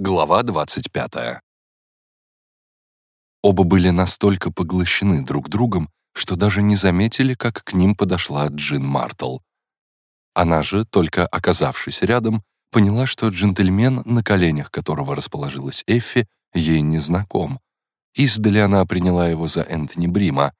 Глава 25. Оба были настолько поглощены друг другом, что даже не заметили, как к ним подошла Джин Мартл. Она же, только оказавшись рядом, поняла, что джентльмен, на коленях которого расположилась Эффи, ей не знаком. Издали она приняла его за Энтони Брима.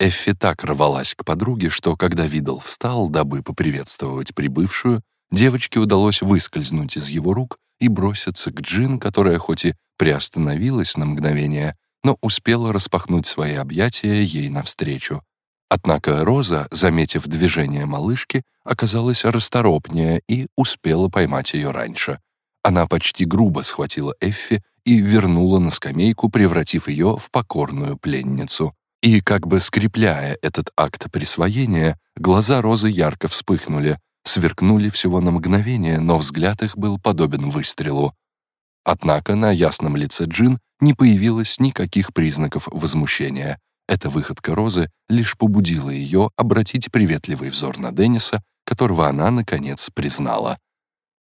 Эффи так рвалась к подруге, что, когда Видал встал, дабы поприветствовать прибывшую, девочке удалось выскользнуть из его рук и броситься к Джин, которая хоть и приостановилась на мгновение, но успела распахнуть свои объятия ей навстречу. Однако Роза, заметив движение малышки, оказалась расторопнее и успела поймать ее раньше. Она почти грубо схватила Эффи и вернула на скамейку, превратив ее в покорную пленницу. И, как бы скрепляя этот акт присвоения, глаза Розы ярко вспыхнули, сверкнули всего на мгновение, но взгляд их был подобен выстрелу. Однако на ясном лице Джин не появилось никаких признаков возмущения. Эта выходка Розы лишь побудила ее обратить приветливый взор на Денниса, которого она, наконец, признала.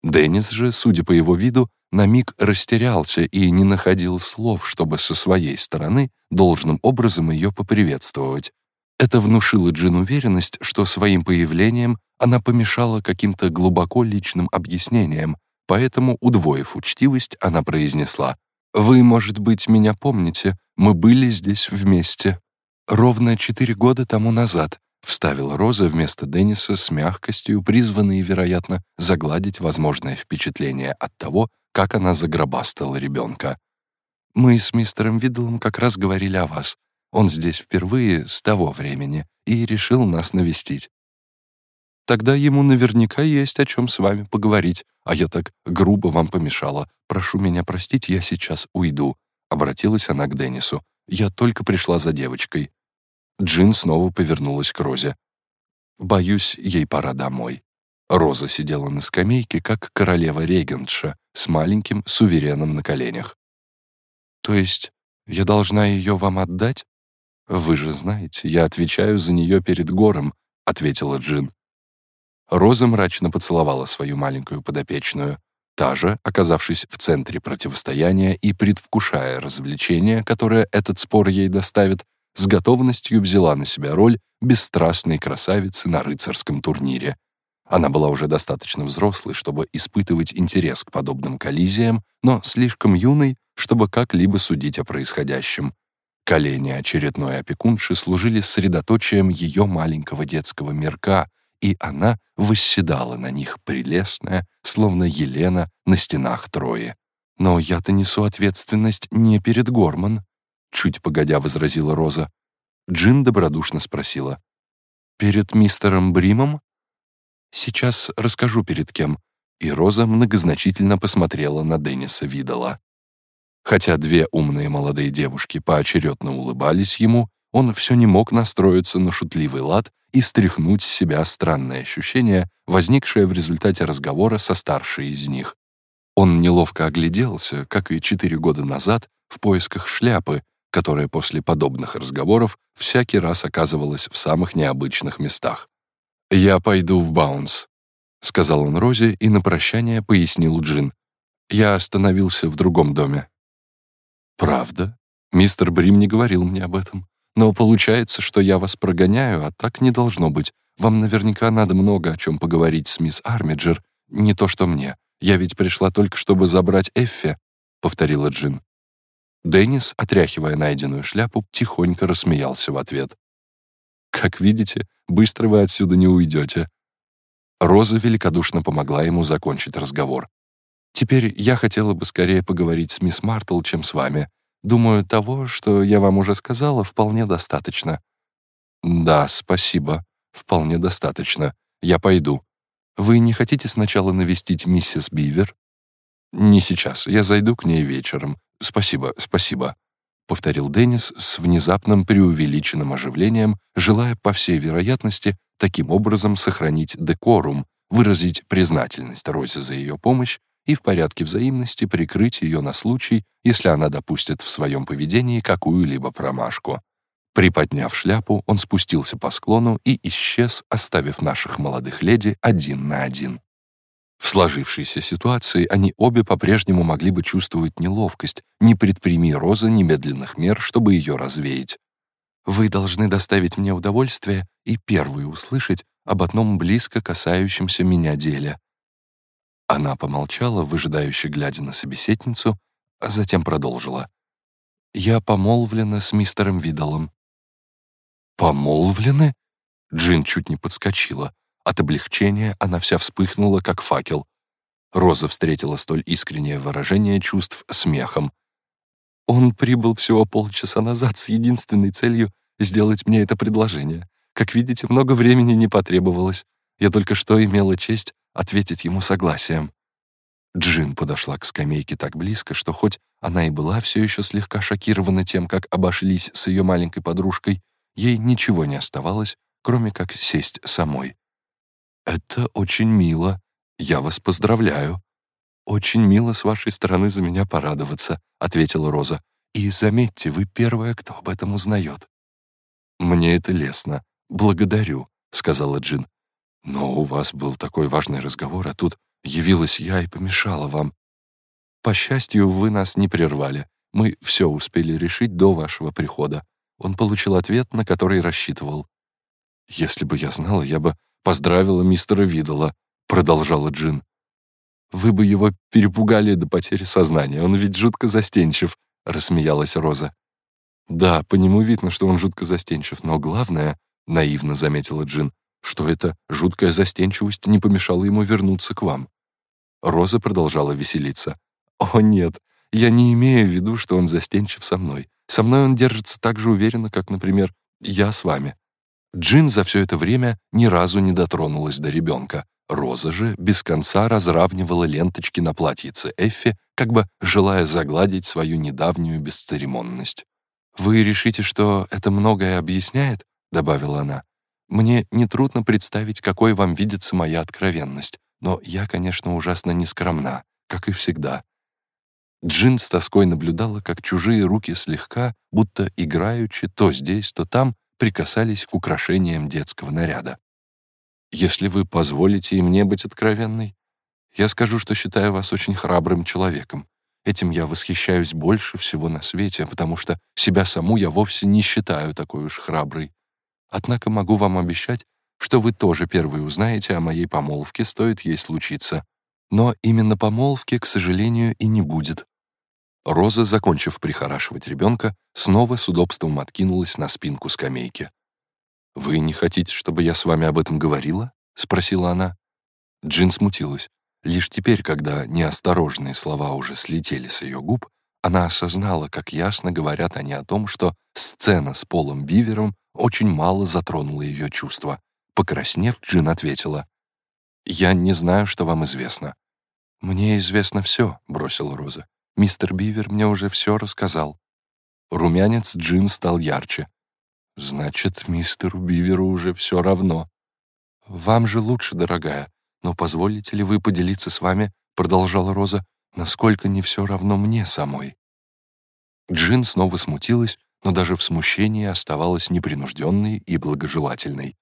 Деннис же, судя по его виду, на миг растерялся и не находил слов, чтобы со своей стороны должным образом ее поприветствовать. Это внушило Джин уверенность, что своим появлением она помешала каким-то глубоко личным объяснениям, поэтому, удвоив учтивость, она произнесла «Вы, может быть, меня помните, мы были здесь вместе». «Ровно четыре года тому назад», — вставила Роза вместо Денниса с мягкостью, призванной, вероятно, загладить возможное впечатление от того, как она загробастала ребенка. «Мы с мистером Видлом как раз говорили о вас. Он здесь впервые с того времени и решил нас навестить. Тогда ему наверняка есть о чем с вами поговорить, а я так грубо вам помешала. Прошу меня простить, я сейчас уйду», — обратилась она к Деннису. «Я только пришла за девочкой». Джин снова повернулась к Розе. «Боюсь, ей пора домой». Роза сидела на скамейке, как королева-регентша, с маленьким сувереном на коленях. «То есть я должна ее вам отдать?» «Вы же знаете, я отвечаю за нее перед гором», — ответила Джин. Роза мрачно поцеловала свою маленькую подопечную. Та же, оказавшись в центре противостояния и предвкушая развлечение, которое этот спор ей доставит, с готовностью взяла на себя роль бесстрастной красавицы на рыцарском турнире. Она была уже достаточно взрослой, чтобы испытывать интерес к подобным коллизиям, но слишком юной, чтобы как-либо судить о происходящем. Колени очередной опекунши служили средоточием ее маленького детского мирка, и она восседала на них прелестная, словно Елена на стенах Трои. «Но я-то несу ответственность не перед Горман», — чуть погодя возразила Роза. Джин добродушно спросила. «Перед мистером Бримом?» «Сейчас расскажу, перед кем». И Роза многозначительно посмотрела на Денниса Видала. Хотя две умные молодые девушки поочередно улыбались ему, он все не мог настроиться на шутливый лад и стряхнуть с себя странное ощущение, возникшее в результате разговора со старшей из них. Он неловко огляделся, как и четыре года назад, в поисках шляпы, которая после подобных разговоров всякий раз оказывалась в самых необычных местах. «Я пойду в Баунс», — сказал он Розе и на прощание пояснил Джин. «Я остановился в другом доме». «Правда? Мистер Брим не говорил мне об этом. Но получается, что я вас прогоняю, а так не должно быть. Вам наверняка надо много о чем поговорить с мисс Армиджер. Не то что мне. Я ведь пришла только, чтобы забрать Эффи», — повторила Джин. Деннис, отряхивая найденную шляпу, тихонько рассмеялся в ответ. «Как видите, быстро вы отсюда не уйдете». Роза великодушно помогла ему закончить разговор. «Теперь я хотела бы скорее поговорить с мисс Мартл, чем с вами. Думаю, того, что я вам уже сказала, вполне достаточно». «Да, спасибо. Вполне достаточно. Я пойду. Вы не хотите сначала навестить миссис Бивер?» «Не сейчас. Я зайду к ней вечером. Спасибо, спасибо», — повторил Деннис с внезапным преувеличенным оживлением, желая, по всей вероятности, таким образом сохранить декорум, выразить признательность Розе за ее помощь и в порядке взаимности прикрыть ее на случай, если она допустит в своем поведении какую-либо промашку. Приподняв шляпу, он спустился по склону и исчез, оставив наших молодых леди один на один. В сложившейся ситуации они обе по-прежнему могли бы чувствовать неловкость, не предприми Роза немедленных мер, чтобы ее развеять. «Вы должны доставить мне удовольствие и первые услышать об одном близко касающемся меня деле». Она помолчала, выжидающе глядя на собеседницу, а затем продолжила. «Я помолвлена с мистером Видалом». «Помолвлены?» Джин чуть не подскочила. От облегчения она вся вспыхнула, как факел. Роза встретила столь искреннее выражение чувств смехом. «Он прибыл всего полчаса назад с единственной целью сделать мне это предложение. Как видите, много времени не потребовалось. Я только что имела честь ответить ему согласием». Джин подошла к скамейке так близко, что хоть она и была все еще слегка шокирована тем, как обошлись с ее маленькой подружкой, ей ничего не оставалось, кроме как сесть самой. «Это очень мило. Я вас поздравляю». «Очень мило с вашей стороны за меня порадоваться», — ответила Роза. «И заметьте, вы первая, кто об этом узнает». «Мне это лестно. Благодарю», — сказала Джин. «Но у вас был такой важный разговор, а тут явилась я и помешала вам. По счастью, вы нас не прервали. Мы все успели решить до вашего прихода. Он получил ответ, на который рассчитывал. Если бы я знала, я бы поздравила мистера Видала», — продолжала Джин. «Вы бы его перепугали до потери сознания, он ведь жутко застенчив», — рассмеялась Роза. «Да, по нему видно, что он жутко застенчив, но главное, — наивно заметила Джин, — что эта жуткая застенчивость не помешала ему вернуться к вам». Роза продолжала веселиться. «О, нет, я не имею в виду, что он застенчив со мной. Со мной он держится так же уверенно, как, например, я с вами. Джин за все это время ни разу не дотронулась до ребенка. Роза же без конца разравнивала ленточки на платьице Эффи, как бы желая загладить свою недавнюю бесцеремонность. «Вы решите, что это многое объясняет?» — добавила она. «Мне нетрудно представить, какой вам видится моя откровенность, но я, конечно, ужасно нескромна, как и всегда». Джин с тоской наблюдала, как чужие руки слегка, будто играючи то здесь, то там, прикасались к украшениям детского наряда. Если вы позволите и мне быть откровенной, я скажу, что считаю вас очень храбрым человеком. Этим я восхищаюсь больше всего на свете, потому что себя саму я вовсе не считаю такой уж храброй. Однако могу вам обещать, что вы тоже первые узнаете о моей помолвке, стоит ей случиться. Но именно помолвки, к сожалению, и не будет. Роза, закончив прихорашивать ребенка, снова с удобством откинулась на спинку скамейки. «Вы не хотите, чтобы я с вами об этом говорила?» — спросила она. Джин смутилась. Лишь теперь, когда неосторожные слова уже слетели с ее губ, она осознала, как ясно говорят они о том, что сцена с Полом Бивером очень мало затронула ее чувства. Покраснев, Джин ответила, «Я не знаю, что вам известно». «Мне известно все», — бросила Роза. Мистер Бивер мне уже все рассказал. Румянец Джин стал ярче. Значит, мистеру Биверу уже все равно. Вам же лучше, дорогая. Но позволите ли вы поделиться с вами, продолжала Роза, насколько не все равно мне самой? Джин снова смутилась, но даже в смущении оставалась непринужденной и благожелательной.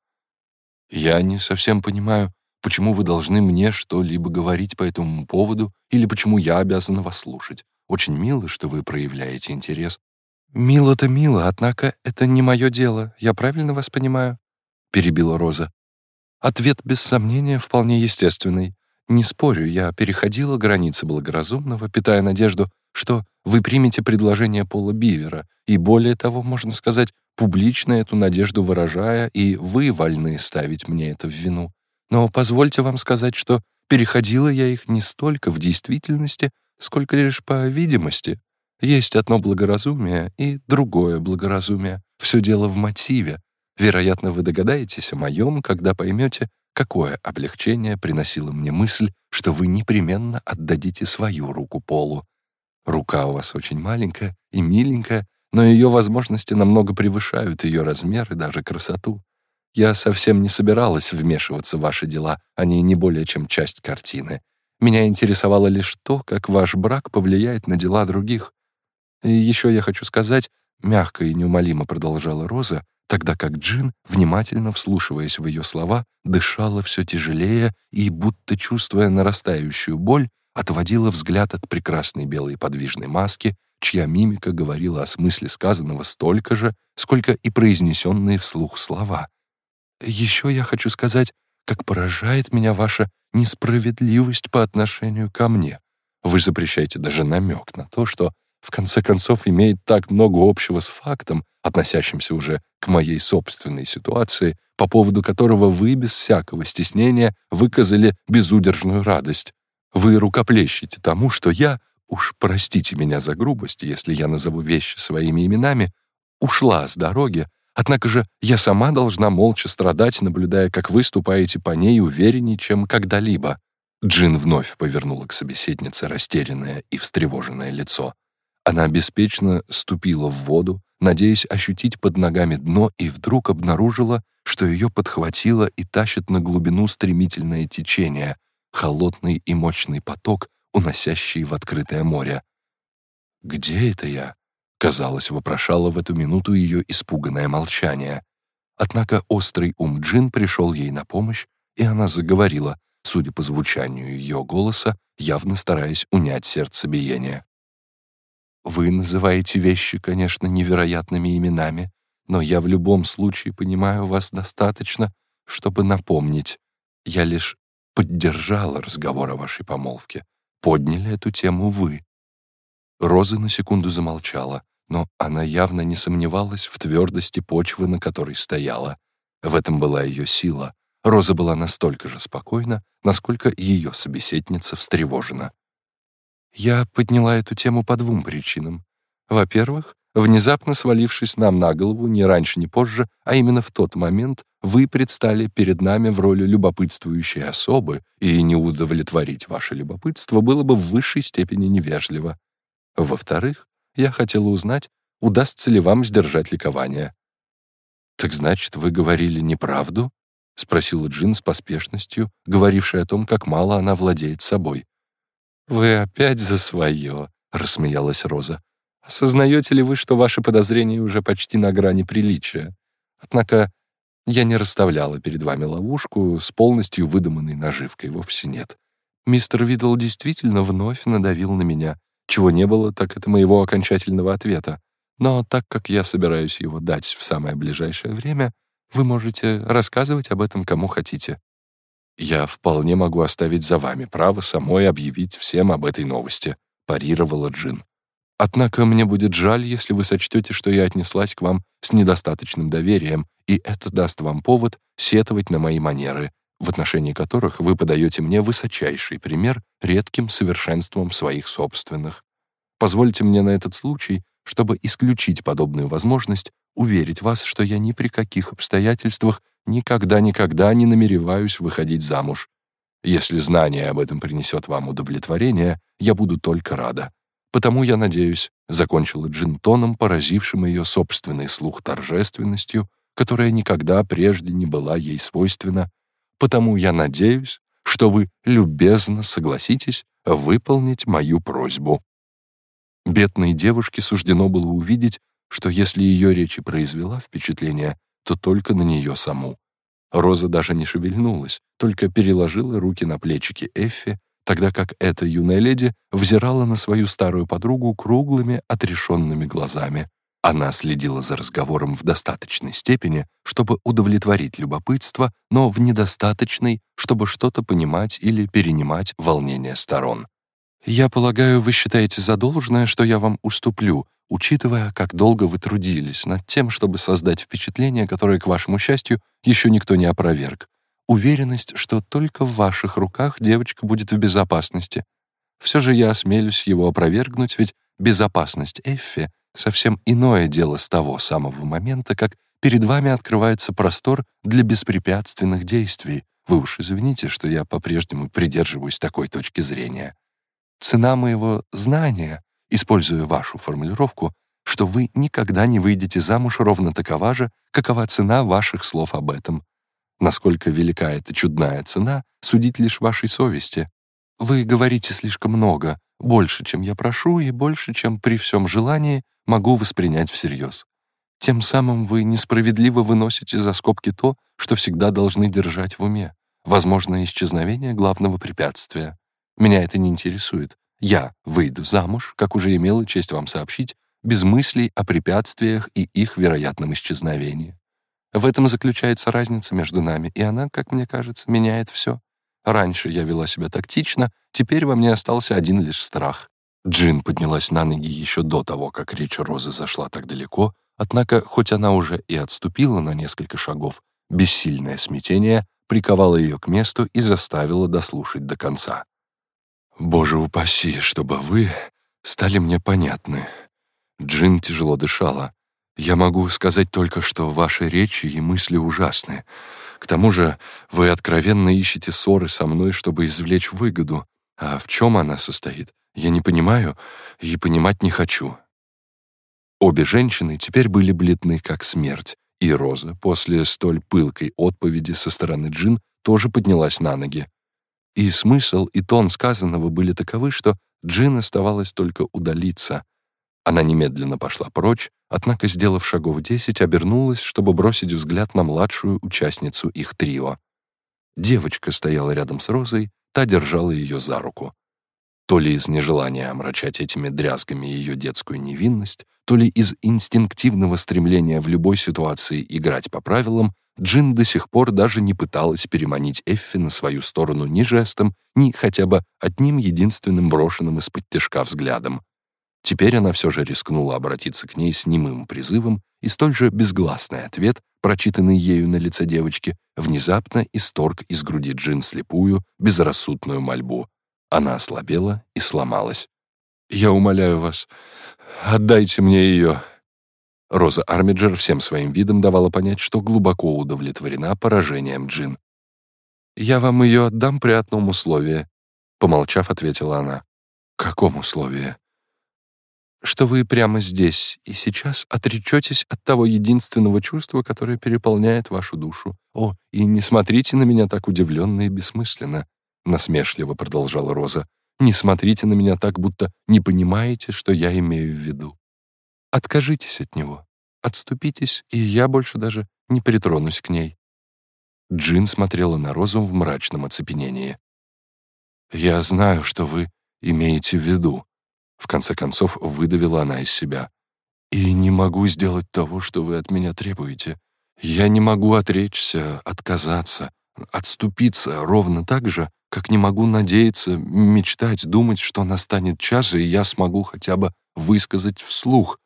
«Я не совсем понимаю, почему вы должны мне что-либо говорить по этому поводу или почему я обязана вас слушать. Очень мило, что вы проявляете интерес. Мило-то мило, однако это не мое дело. Я правильно вас понимаю?» — перебила Роза. Ответ, без сомнения, вполне естественный. Не спорю, я переходила границы благоразумного, питая надежду, что вы примете предложение Пола Бивера, и более того, можно сказать, публично эту надежду выражая, и вы вольны ставить мне это в вину. Но позвольте вам сказать, что переходила я их не столько в действительности, сколько лишь по видимости. Есть одно благоразумие и другое благоразумие. Все дело в мотиве. Вероятно, вы догадаетесь о моем, когда поймете, какое облегчение приносила мне мысль, что вы непременно отдадите свою руку Полу. Рука у вас очень маленькая и миленькая, но ее возможности намного превышают ее размер и даже красоту. Я совсем не собиралась вмешиваться в ваши дела, они не более чем часть картины. Меня интересовало лишь то, как ваш брак повлияет на дела других. И еще я хочу сказать, мягко и неумолимо продолжала Роза, тогда как Джин, внимательно вслушиваясь в ее слова, дышала все тяжелее и, будто чувствуя нарастающую боль, отводила взгляд от прекрасной белой подвижной маски, чья мимика говорила о смысле сказанного столько же, сколько и произнесенные вслух слова. «Еще я хочу сказать, как поражает меня ваша несправедливость по отношению ко мне. Вы запрещаете даже намек на то, что в конце концов имеет так много общего с фактом, относящимся уже к моей собственной ситуации, по поводу которого вы без всякого стеснения выказали безудержную радость. Вы рукоплещете тому, что я, уж простите меня за грубость, если я назову вещи своими именами, ушла с дороги, однако же я сама должна молча страдать, наблюдая, как вы ступаете по ней увереннее, чем когда-либо. Джин вновь повернула к собеседнице растерянное и встревоженное лицо. Она беспечно ступила в воду, надеясь ощутить под ногами дно, и вдруг обнаружила, что ее подхватило и тащит на глубину стремительное течение, холодный и мощный поток, уносящий в открытое море. «Где это я?» — казалось, вопрошало в эту минуту ее испуганное молчание. Однако острый ум Джин пришел ей на помощь, и она заговорила, судя по звучанию ее голоса, явно стараясь унять сердцебиение. Вы называете вещи, конечно, невероятными именами, но я в любом случае понимаю вас достаточно, чтобы напомнить. Я лишь поддержала разговор о вашей помолвке. Подняли эту тему вы. Роза на секунду замолчала, но она явно не сомневалась в твердости почвы, на которой стояла. В этом была ее сила. Роза была настолько же спокойна, насколько ее собеседница встревожена. Я подняла эту тему по двум причинам. Во-первых, внезапно свалившись нам на голову ни раньше, ни позже, а именно в тот момент, вы предстали перед нами в роли любопытствующей особы, и не удовлетворить ваше любопытство было бы в высшей степени невежливо. Во-вторых, я хотела узнать, удастся ли вам сдержать ликование. «Так значит, вы говорили неправду?» — спросила Джин с поспешностью, говорившая о том, как мало она владеет собой. «Вы опять за свое», — рассмеялась Роза. «Осознаете ли вы, что ваши подозрения уже почти на грани приличия? Однако я не расставляла перед вами ловушку с полностью выдуманной наживкой, вовсе нет. Мистер Видл действительно вновь надавил на меня. Чего не было, так это моего окончательного ответа. Но так как я собираюсь его дать в самое ближайшее время, вы можете рассказывать об этом кому хотите. «Я вполне могу оставить за вами право самой объявить всем об этой новости», — парировала Джин. «Однако мне будет жаль, если вы сочтете, что я отнеслась к вам с недостаточным доверием, и это даст вам повод сетовать на мои манеры, в отношении которых вы подаете мне высочайший пример редким совершенством своих собственных. Позвольте мне на этот случай, чтобы исключить подобную возможность, уверить вас, что я ни при каких обстоятельствах никогда-никогда не намереваюсь выходить замуж. Если знание об этом принесет вам удовлетворение, я буду только рада. Потому я надеюсь, закончила Джинтоном, поразившим ее собственный слух торжественностью, которая никогда прежде не была ей свойственна, потому я надеюсь, что вы любезно согласитесь выполнить мою просьбу. Бедной девушке суждено было увидеть, что если ее речь и произвела впечатление, то только на нее саму. Роза даже не шевельнулась, только переложила руки на плечики Эффи, тогда как эта юная леди взирала на свою старую подругу круглыми, отрешенными глазами. Она следила за разговором в достаточной степени, чтобы удовлетворить любопытство, но в недостаточной, чтобы что-то понимать или перенимать волнение сторон. «Я полагаю, вы считаете за должное, что я вам уступлю, учитывая, как долго вы трудились над тем, чтобы создать впечатление, которое, к вашему счастью, еще никто не опроверг. Уверенность, что только в ваших руках девочка будет в безопасности. Все же я осмелюсь его опровергнуть, ведь безопасность Эффи — совсем иное дело с того самого момента, как перед вами открывается простор для беспрепятственных действий. Вы уж извините, что я по-прежнему придерживаюсь такой точки зрения. Цена моего знания используя вашу формулировку, что вы никогда не выйдете замуж ровно такова же, какова цена ваших слов об этом. Насколько велика эта чудная цена, судить лишь вашей совести. Вы говорите слишком много, больше, чем я прошу, и больше, чем при всем желании могу воспринять всерьез. Тем самым вы несправедливо выносите за скобки то, что всегда должны держать в уме. Возможно, исчезновение главного препятствия. Меня это не интересует. Я выйду замуж, как уже имела честь вам сообщить, без мыслей о препятствиях и их вероятном исчезновении. В этом заключается разница между нами, и она, как мне кажется, меняет все. Раньше я вела себя тактично, теперь во мне остался один лишь страх. Джин поднялась на ноги еще до того, как речь Розы зашла так далеко, однако, хоть она уже и отступила на несколько шагов, бессильное смятение приковало ее к месту и заставило дослушать до конца. «Боже упаси, чтобы вы стали мне понятны». Джин тяжело дышала. «Я могу сказать только, что ваши речи и мысли ужасны. К тому же вы откровенно ищете ссоры со мной, чтобы извлечь выгоду. А в чем она состоит? Я не понимаю и понимать не хочу». Обе женщины теперь были бледны, как смерть, и Роза после столь пылкой отповеди со стороны Джин тоже поднялась на ноги. И смысл, и тон сказанного были таковы, что Джин оставалось только удалиться. Она немедленно пошла прочь, однако, сделав шагов десять, обернулась, чтобы бросить взгляд на младшую участницу их трио. Девочка стояла рядом с Розой, та держала ее за руку. То ли из нежелания омрачать этими дрязгами ее детскую невинность, то ли из инстинктивного стремления в любой ситуации играть по правилам, Джин до сих пор даже не пыталась переманить Эффи на свою сторону ни жестом, ни хотя бы одним единственным брошенным из-под тяжка взглядом. Теперь она все же рискнула обратиться к ней с немым призывом, и столь же безгласный ответ, прочитанный ею на лице девочки, внезапно исторг из груди Джин слепую, безрассудную мольбу. Она ослабела и сломалась. «Я умоляю вас, отдайте мне ее», Роза Армиджер всем своим видом давала понять, что глубоко удовлетворена поражением Джин. «Я вам ее отдам при одном условии», — помолчав, ответила она. «Каком условии?» «Что вы прямо здесь и сейчас отречетесь от того единственного чувства, которое переполняет вашу душу. О, и не смотрите на меня так удивленно и бессмысленно», — насмешливо продолжала Роза. «Не смотрите на меня так, будто не понимаете, что я имею в виду. Откажитесь от него, отступитесь, и я больше даже не притронусь к ней». Джин смотрела на Розу в мрачном оцепенении. «Я знаю, что вы имеете в виду», — в конце концов выдавила она из себя. «И не могу сделать того, что вы от меня требуете. Я не могу отречься, отказаться, отступиться ровно так же, как не могу надеяться, мечтать, думать, что настанет час, и я смогу хотя бы высказать вслух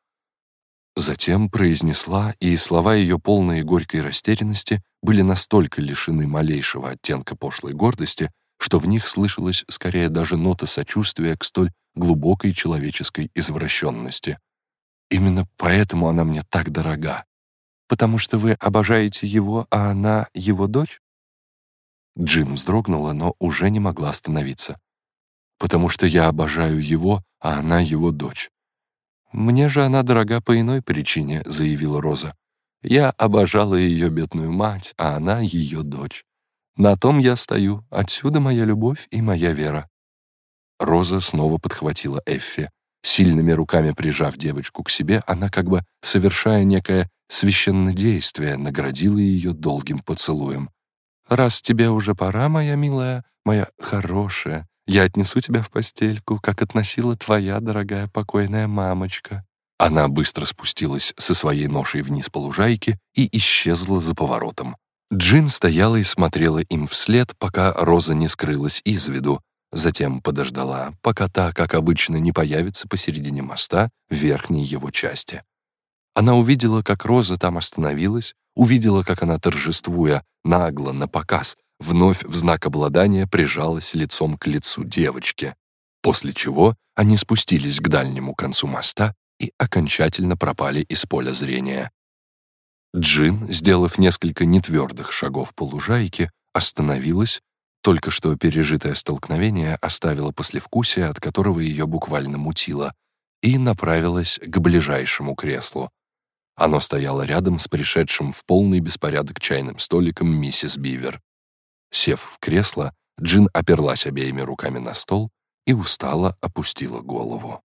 Затем произнесла, и слова ее полные горькой растерянности были настолько лишены малейшего оттенка пошлой гордости, что в них слышалась скорее даже нота сочувствия к столь глубокой человеческой извращенности. Именно поэтому она мне так дорога. Потому что вы обожаете его, а она его дочь? Джин вздрогнула, но уже не могла остановиться. Потому что я обожаю его, а она его дочь. «Мне же она дорога по иной причине», — заявила Роза. «Я обожала ее бедную мать, а она ее дочь. На том я стою, отсюда моя любовь и моя вера». Роза снова подхватила Эффи. Сильными руками прижав девочку к себе, она, как бы совершая некое священнодействие, наградила ее долгим поцелуем. «Раз тебе уже пора, моя милая, моя хорошая, я отнесу тебя в постельку, как относила твоя дорогая покойная мамочка». Она быстро спустилась со своей ношей вниз по лужайке и исчезла за поворотом. Джин стояла и смотрела им вслед, пока Роза не скрылась из виду, затем подождала, пока та, как обычно, не появится посередине моста в верхней его части. Она увидела, как Роза там остановилась, увидела, как она, торжествуя, нагло, на показ, вновь в знак обладания прижалась лицом к лицу девочки, после чего они спустились к дальнему концу моста и окончательно пропали из поля зрения. Джин, сделав несколько нетвердых шагов по лужайке, остановилась, только что пережитое столкновение оставило послевкусие, от которого ее буквально мутило, и направилась к ближайшему креслу. Оно стояло рядом с пришедшим в полный беспорядок чайным столиком миссис Бивер. Сев в кресло, Джин оперлась обеими руками на стол и устало опустила голову.